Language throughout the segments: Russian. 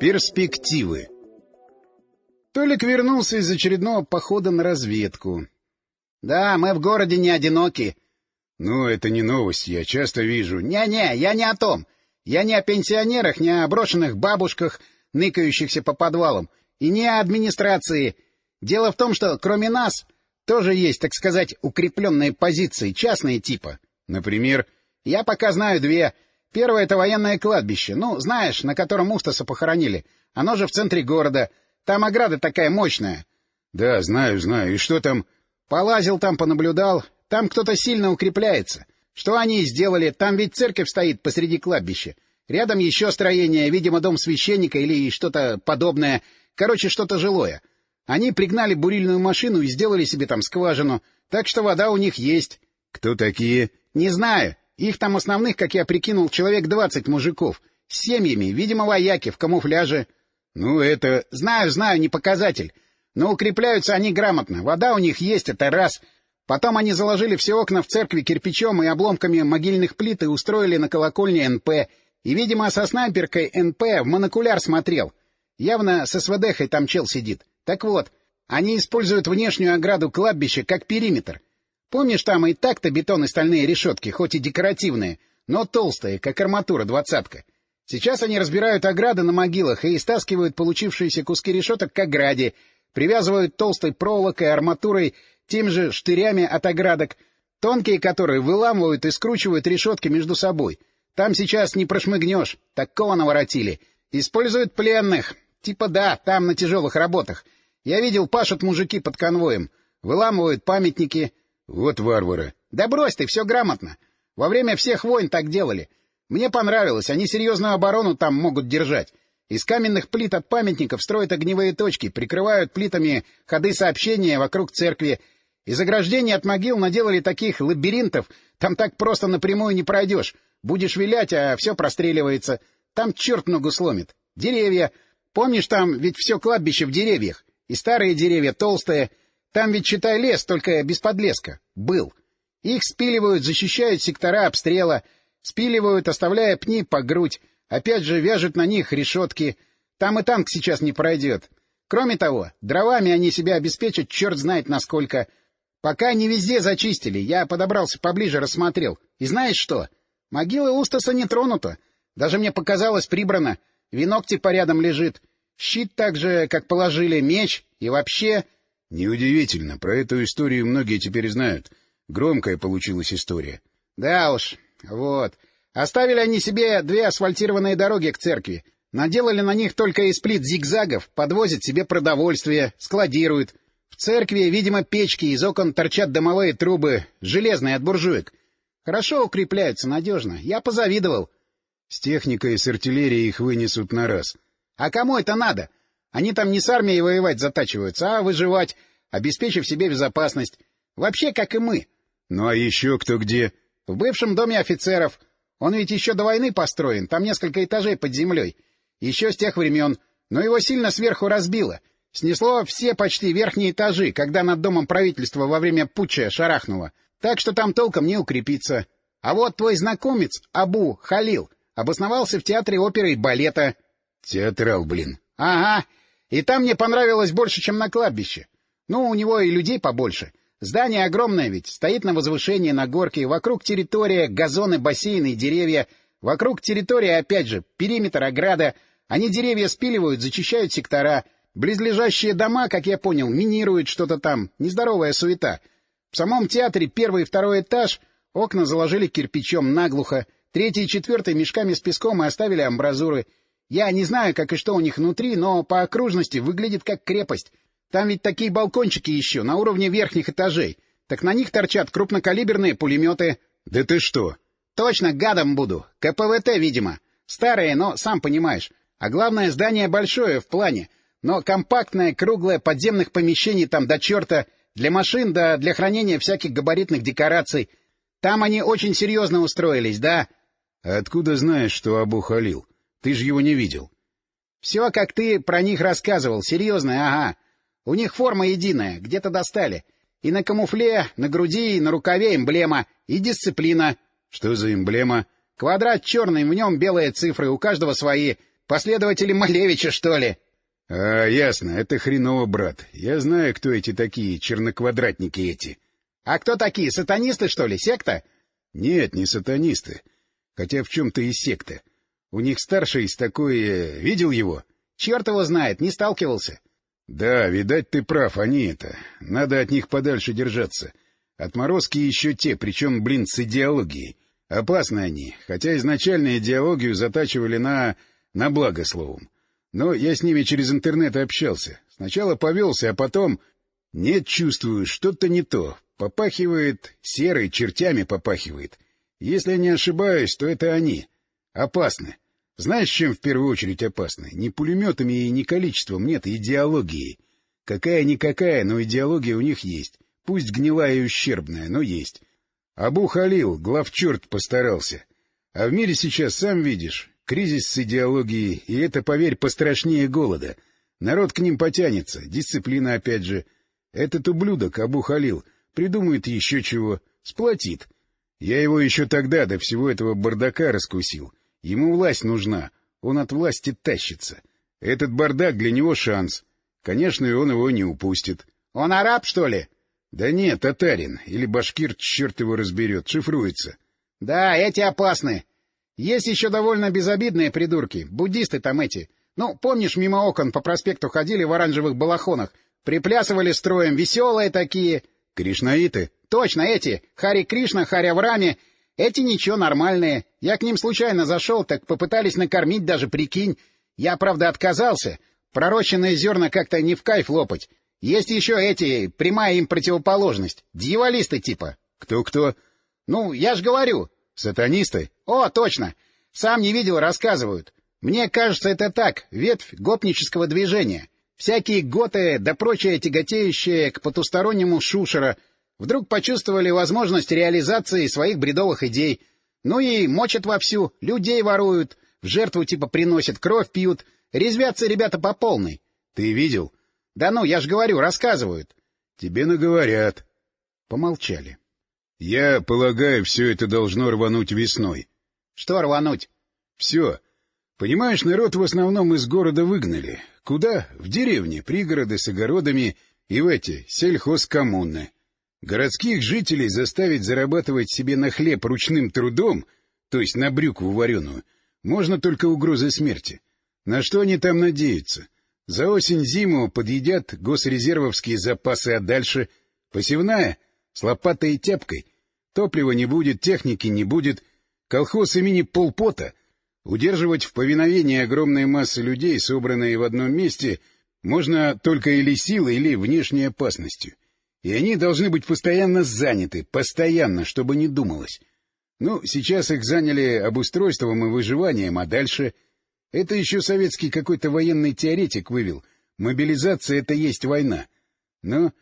Перспективы Толик вернулся из очередного похода на разведку. — Да, мы в городе не одиноки. — Ну, это не новость, я часто вижу. Не — Не-не, я не о том. Я не о пенсионерах, не о брошенных бабушках, ныкающихся по подвалам, и не о администрации. Дело в том, что кроме нас тоже есть, так сказать, укрепленные позиции, частные типа. Например? Я пока знаю две. Первое — это военное кладбище. Ну, знаешь, на котором Устаса похоронили. Оно же в центре города. Там ограда такая мощная. — Да, знаю, знаю. И что там? — Полазил там, понаблюдал. Там кто-то сильно укрепляется. Что они и сделали. Там ведь церковь стоит посреди кладбища. Рядом еще строение, видимо, дом священника или что-то подобное. Короче, что-то жилое. Они пригнали бурильную машину и сделали себе там скважину. Так что вода у них есть. — Кто такие? — Не знаю. Их там основных, как я прикинул, человек двадцать мужиков. С семьями, видимо, вояки, в камуфляже. — Ну, это... — Знаю, знаю, не показатель. Но укрепляются они грамотно. Вода у них есть, это раз. Потом они заложили все окна в церкви кирпичом и обломками могильных плит и устроили на колокольне НП. И, видимо, со снайперкой НП в монокуляр смотрел. Явно со СВДХой там чел сидит. Так вот, они используют внешнюю ограду кладбища как периметр. Помнишь, там и так-то бетон и стальные решетки, хоть и декоративные, но толстые, как арматура двадцатка. Сейчас они разбирают ограды на могилах и стаскивают получившиеся куски решеток к ограде, привязывают толстой проволокой, арматурой, тем же штырями от оградок, тонкие которые выламывают и скручивают решетки между собой. Там сейчас не прошмыгнешь, такого наворотили. Используют пленных. Типа да, там на тяжелых работах. Я видел, пашут мужики под конвоем. Выламывают памятники. Вот варвары. Да брось ты, все грамотно. Во время всех войн так делали. Мне понравилось, они серьезную оборону там могут держать. Из каменных плит от памятников строят огневые точки, прикрывают плитами ходы сообщения вокруг церкви. Из ограждений от могил наделали таких лабиринтов, там так просто напрямую не пройдешь. Будешь вилять, а все простреливается. Там черт ногу сломит. Деревья. Помнишь, там ведь все кладбище в деревьях. И старые деревья толстые. Там ведь, считай, лес, только без подлеска. Был. Их спиливают, защищают сектора обстрела. Спиливают, оставляя пни по грудь. Опять же, вяжут на них решетки. Там и танк сейчас не пройдет. Кроме того, дровами они себя обеспечат черт знает насколько. Пока не везде зачистили, я подобрался поближе, рассмотрел. И знаешь что? Могила Устаса не тронута. Даже мне показалось прибрано. Венок типа рядом лежит. Щит так же, как положили, меч и вообще... — Неудивительно, про эту историю многие теперь знают. Громкая получилась история. — Да уж, вот. Оставили они себе две асфальтированные дороги к церкви. Наделали на них только из плит зигзагов, подвозят себе продовольствие, складируют. В церкви, видимо, печки, из окон торчат дымовые трубы, железные от буржуек. Хорошо укрепляются, надежно. Я позавидовал. С техникой и с артиллерией их вынесут на раз. А кому это надо? Они там не с армией воевать затачиваются, а выживать, обеспечив себе безопасность. Вообще, как и мы. Ну а еще кто где? В бывшем доме офицеров. Он ведь еще до войны построен, там несколько этажей под землей. Еще с тех времен. Но его сильно сверху разбило. Снесло все почти верхние этажи, когда над домом правительства во время путча шарахнуло. Так что там толком не укрепиться. А вот твой знакомец, Абу Халил, обосновался в театре оперы и балета. — Театрал, блин. — Ага. И там мне понравилось больше, чем на кладбище. Ну, у него и людей побольше. Здание огромное ведь, стоит на возвышении, на горке, вокруг территория, газоны, бассейны и деревья. Вокруг территории, опять же, периметр, ограда. Они деревья спиливают, зачищают сектора. Близлежащие дома, как я понял, минируют что-то там. Нездоровая суета. В самом театре первый и второй этаж окна заложили кирпичом наглухо, третий и четвертый мешками с песком и оставили амбразуры — я не знаю, как и что у них внутри, но по окружности выглядит как крепость. Там ведь такие балкончики еще, на уровне верхних этажей. Так на них торчат крупнокалиберные пулеметы. — Да ты что? — Точно, гадом буду. КПВТ, видимо. Старые, но сам понимаешь. А главное, здание большое в плане. Но компактное, круглое, подземных помещений там до черта. Для машин, да для хранения всяких габаритных декораций. Там они очень серьезно устроились, да? — А откуда знаешь, что Абу Халил? Ты же его не видел. — Все, как ты про них рассказывал. Серьезно, ага. У них форма единая, где-то достали. И на камуфле, на груди, и на рукаве эмблема. И дисциплина. — Что за эмблема? — Квадрат черный, в нем белые цифры, у каждого свои. Последователи Малевича, что ли? — А, ясно, это хреново, брат. Я знаю, кто эти такие, черноквадратники эти. — А кто такие, сатанисты, что ли, секта? — Нет, не сатанисты. Хотя в чем-то и секта. У них старший из такой... Э, видел его? — Черт его знает, не сталкивался. — Да, видать, ты прав, они это. Надо от них подальше держаться. Отморозки еще те, причем, блин, с идеологией. Опасны они, хотя изначально идеологию затачивали на... на благо словом. Но я с ними через интернет общался. Сначала повелся, а потом... Нет, чувствую, что-то не то. Попахивает, серой чертями попахивает. Если не ошибаюсь, то это они. Опасны. Знаешь, чем в первую очередь опасны? Не пулеметами и не количеством, нет, идеологией. Какая-никакая, но идеология у них есть. Пусть гнилая и ущербная, но есть. Абу Халил, главчерт, постарался. А в мире сейчас, сам видишь, Кризис с идеологией, и это, поверь, пострашнее голода. Народ к ним потянется, дисциплина опять же. Этот ублюдок, Абу Халил, придумает еще чего, сплотит. Я его еще тогда до всего этого бардака раскусил. Ему власть нужна, он от власти тащится. Этот бардак для него шанс. Конечно, и он его не упустит. — Он араб, что ли? — Да нет, татарин. Или башкир, черт его разберет, шифруется. — Да, эти опасны. Есть еще довольно безобидные придурки, буддисты там эти. Ну, помнишь, мимо окон по проспекту ходили в оранжевых балахонах, приплясывали строем, веселые такие. Кришнаиты? Точно, эти. Хари Кришна, Хари Аврами. Эти ничего, нормальные. Я к ним случайно зашел, так попытались накормить даже, прикинь. Я, правда, отказался. Пророщенные зерна как-то не в кайф лопать. Есть еще эти, прямая им противоположность. Дьяволисты типа. Кто-кто? Ну, я ж говорю. Сатанисты? О, точно! Сам не видел, рассказывают. Мне кажется, это так, ветвь гопнического движения. Всякие готы да прочее тяготеющее к потустороннему шушера вдруг почувствовали возможность реализации своих бредовых идей. Ну и мочат вовсю, людей воруют, в жертву типа приносят, кровь пьют. Резвятся ребята по полной. Ты видел? Да ну, я ж говорю, рассказывают. Тебе наговорят. Помолчали. — Я полагаю, все это должно рвануть весной. — Что рвануть? — Все. Понимаешь, народ в основном из города выгнали. Куда? В деревни, пригороды с огородами и в эти сельхозкоммуны. Городских жителей заставить зарабатывать себе на хлеб ручным трудом, то есть на брюкву вареную, можно только угрозой смерти. На что они там надеются? За осень-зиму подъедят госрезервовские запасы, а дальше — посевная — с лопатой и тяпкой. Топлива не будет, техники не будет. Колхоз имени Полпота. Удерживать в повиновении огромные массы людей, собранные в одном месте, можно только или силой, или внешней опасностью. И они должны быть постоянно заняты, постоянно, чтобы не думалось. Ну, сейчас их заняли обустройством и выживанием, а дальше... Это еще советский какой-то военный теоретик вывел. Мобилизация — это есть война. Но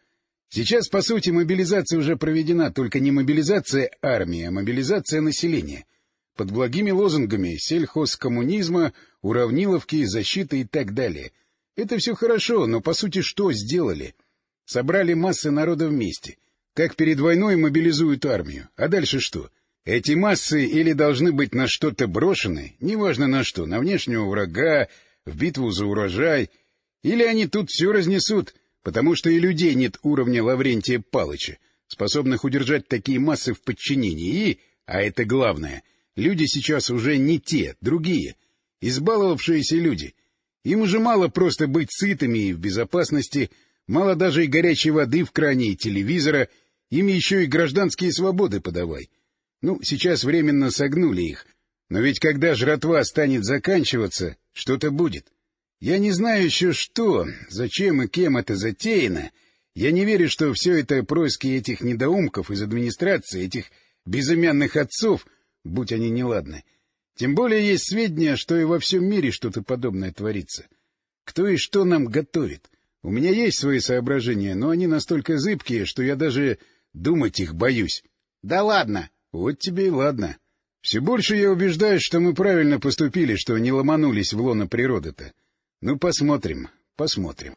Сейчас, по сути, мобилизация уже проведена, только не мобилизация армии, а мобилизация населения. Под благими лозунгами сельхозкоммунизма, уравниловки, защиты и так далее. Это все хорошо, но, по сути, что сделали? Собрали массы народа вместе. Как перед войной мобилизуют армию. А дальше что? Эти массы или должны быть на что-то брошены, неважно на что, на внешнего врага, в битву за урожай, или они тут все разнесут — потому что и людей нет уровня Лаврентия Палыча, способных удержать такие массы в подчинении, и, а это главное, люди сейчас уже не те, другие, избаловавшиеся люди. Им уже мало просто быть сытыми и в безопасности, мало даже и горячей воды в кране, и телевизора, им еще и гражданские свободы подавай. Ну, сейчас временно согнули их, но ведь когда жратва станет заканчиваться, что-то будет. Я не знаю еще что, зачем и кем это затеяно. Я не верю, что все это происки этих недоумков из администрации, этих безымянных отцов, будь они неладны. Тем более есть сведения, что и во всем мире что-то подобное творится. Кто и что нам готовит? У меня есть свои соображения, но они настолько зыбкие, что я даже думать их боюсь. — Да ладно! — Вот тебе и ладно. Все больше я убеждаюсь, что мы правильно поступили, что не ломанулись в лоно природы-то. Ну, посмотрим, посмотрим.